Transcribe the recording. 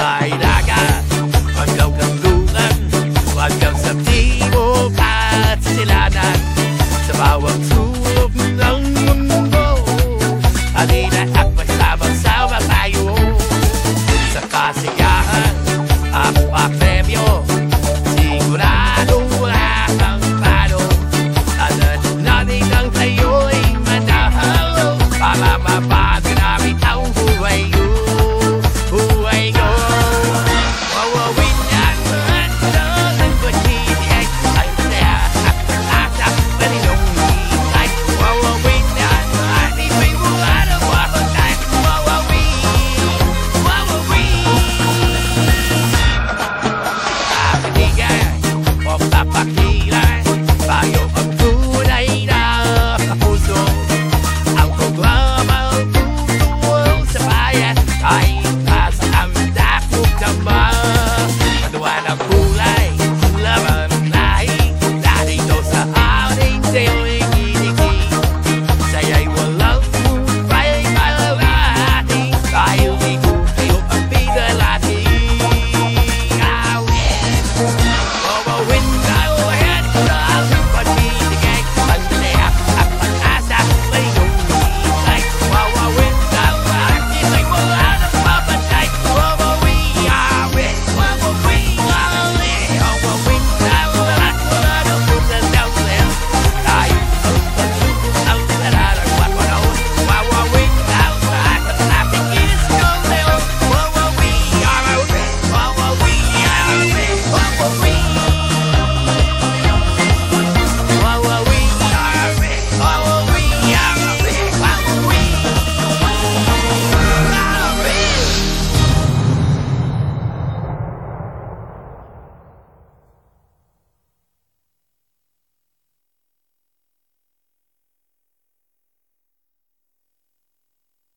light.